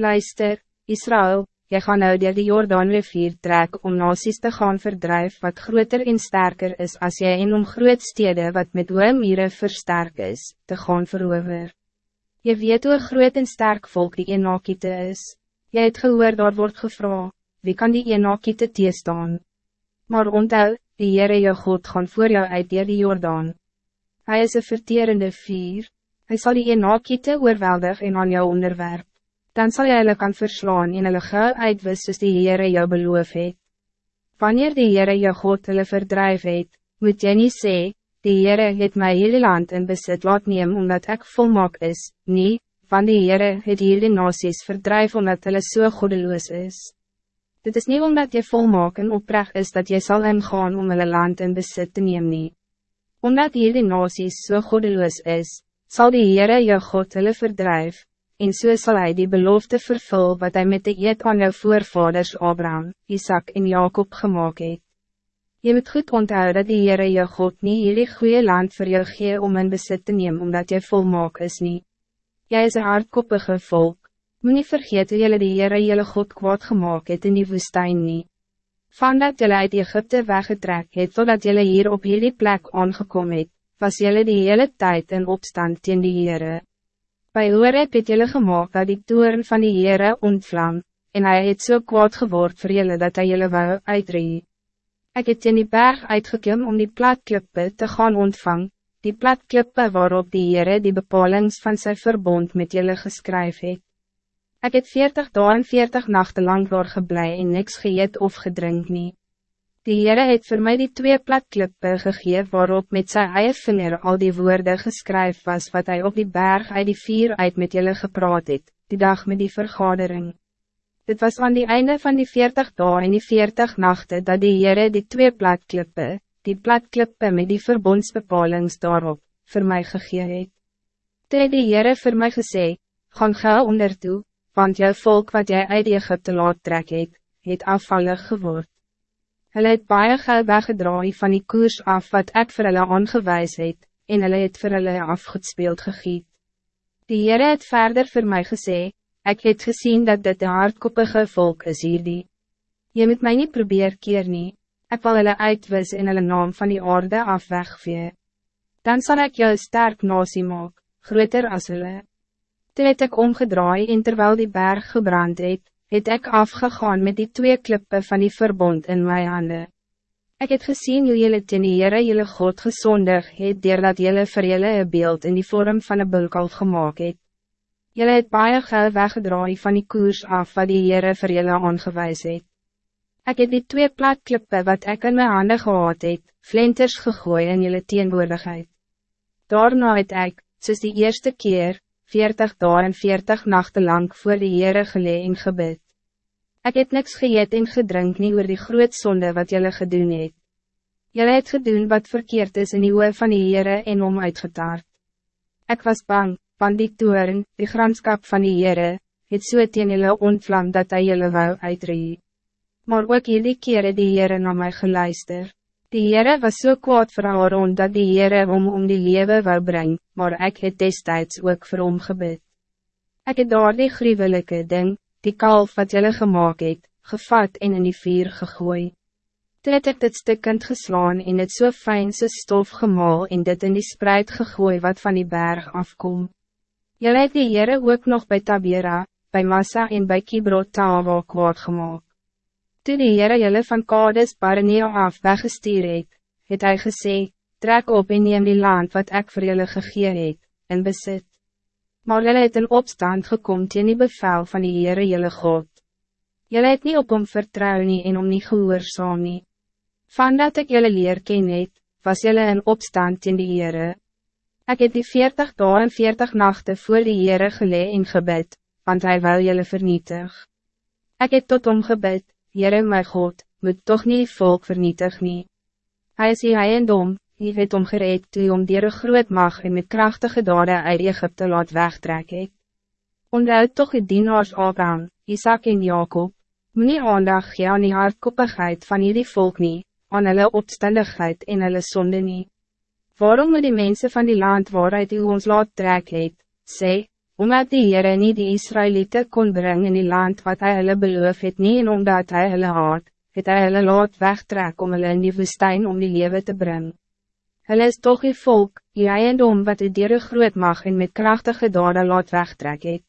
Luister, Israël, jy gaan nou dier die Jordaanrivier trek om nasies te gaan verdrijf wat groter en sterker is als jy en om groot stede wat met hoë mire versterk is, te gaan verover. Je weet hoe groot en sterk volk die Enakite is. Jy het gehoor daar word gevra, wie kan die Enakite teestaan? Maar onthou, die Heere jou God gaan voor jou uit dier die Jordaan. Hij is een verterende vier, hij zal die Enakite oorweldig en aan jou onderwerp dan zal jy hulle kan verslaan en hulle gauw uitwis soos die Heere jou beloof het. Wanneer die Heere jou God hulle verdrijf het, moet jy nie sê, die Heere het my hele land in besit laat neem omdat ik volmaak is, nie, van die Heere het hele nasies verdrijf omdat hulle so goedeloos is. Dit is niet omdat je volmaak en oprecht is dat je zal ingaan om hulle land in besit te neem nie. Omdat hele nasies so goedeloos is, zal die Heere jou God hulle verdrijf, en so sal hy die belofte vervul wat hij met de eed aan jou voorvaders Abraham, Isaac en Jacob gemaakt het. Je moet goed onthouden dat die Heere jou God niet jullie goede land voor jou gee om in besit te nemen omdat jy volmaak is niet. Jij is een hardkoppige volk. Moet niet vergeten jullie die Heere jullie God kwaad gemaakt het in die woestijn niet. Vandat jullie uit Egypte weggetrek het totdat jullie hier op jullie plek aangekomen het, was jullie die hele tijd in opstand in die Heere. Bij Horeb het jylle gemaakt dat die toeren van die Heere ontvlam, en hij het so kwaad geword voor jullie dat hij jullie wou uitree. Ik het in die berg uitgekom om die platklippe te gaan ontvang, die platklippe waarop die Heere die bepalings van zijn verbond met jullie geskryf het. Ik het veertig dagen en veertig nachten lang doorgeblij en niks geëet of gedrink nie. Die Heere het voor mij die twee platklippe gegeven waarop met zijn eie vinger al die woorden geskryf was wat hij op die berg uit die vier uit met jullie gepraat het, die dag met die vergadering. Dit was aan die einde van die veertig dagen en die veertig nachten dat die Heere die twee platklippe, die platklippe met die verbondsbepalings daarop, voor mij gegeven het. Toe het die Heere voor mij gesê, gaan gauw onder toe, want jou volk wat jij uit Egypte laat trek het, het afvallig geword. Hulle het baie geld weggedraai van die koers af wat ik vir hulle aangewijs het, en hulle het vir hulle afgespeeld gegiet. Die Heere het verder voor mij gesê, ik het gezien dat dit de hardkoppige volk is hierdie. Je moet mij niet probeer keer nie, ek wil hulle uitwis en hulle naam van die aarde af wegvee. Dan zal ik jou sterk nasie maak, groter as hulle. Toe het ek omgedraai en terwijl die berg gebrand het, het ik afgegaan met die twee klippen van die verbond in mijn handen. Ik heb gezien hoe jullie ten Heere jullie God gezondig het, dat jullie vir jullie een beeld in die vorm van een bulkalf gemaakt het. Jullie het baie geld weggedraai van die koers af wat die Heere vir jullie aangewijs het. Ik heb die twee platklippen wat ik in mijn handen gehad het, flinters gegooid in jullie teenwoordigheid. Daarna het ik, soos die eerste keer, 40 dagen en 40 nachten lang voor de Heere gelee en gebid. Ik heb niks geëet en gedrink nie oor die groot zonde wat jullie gedoen het. Jullie het gedoen wat verkeerd is in die oor van die Heere en om uitgetaard. Ik was bang, van die toeren, die granskap van die Heere, het so teen jylle ontvlam dat hij jullie wou uitree. Maar ook jullie keren die Heere na my geluister. Die Heere was so kwaad vir Aaron dat die Heere om om die lewe wou brengen, maar ik het destijds ook vir hom gebid. Ek het daar die gruwelike ding, die kalf wat jylle gemaakt het, gevat en in die vuur gegooi. Toe het ek dit stikkend geslaan en het so fijn so stof gemaal en dit in die spreid gegooi wat van die berg afkom. Jylle het die Heere ook nog bij Tabera, bij Massa en bij Kibrot Tawa kwaad gemaakt. Toe die Heere jylle van Kades Barneo af weggestuur het, het hy gesê, trek op en neem die land wat ik voor jylle gegee het, in besit. Maar jylle het in opstand gekom teen die bevel van die Heere jylle God. Jylle het nie op hom vertrouw nie en om nie gehoorzaam nie. Van dat ek jylle leer ken het, was jylle in opstand teen die Heere. Ek het die veertig dagen en veertig nachten voor die Heere gelee en gebed, want hij wil jylle vernietig. Ik heb tot hom gebed, Heere my God, moet toch niet volk vernietig nie. Hy is die eiendom, hy het om gereed toe om dier een groot mag en met krachtige dade uit Egypte laat wegtrek het. Onderhoud toch die dienaars Abraham, Isaac en Jacob, moet nie aandag gee aan die hardkoppigheid van hierdie volk nie, aan hulle opstandigheid en hulle sonde nie. Waarom moet die mensen van die land waaruit u ons laat trek het, sê, Omdat die Heere nie die Israëlieten kon brengen in die land wat hij hulle beloof het nie en omdat hij hulle haat, het hy hulle laat wegtrek om hulle in die woestijn om die leven te brengen. Hulle is toch die volk, die eiendom wat die dieren groot mag en met krachtige dade laat wegtrek het.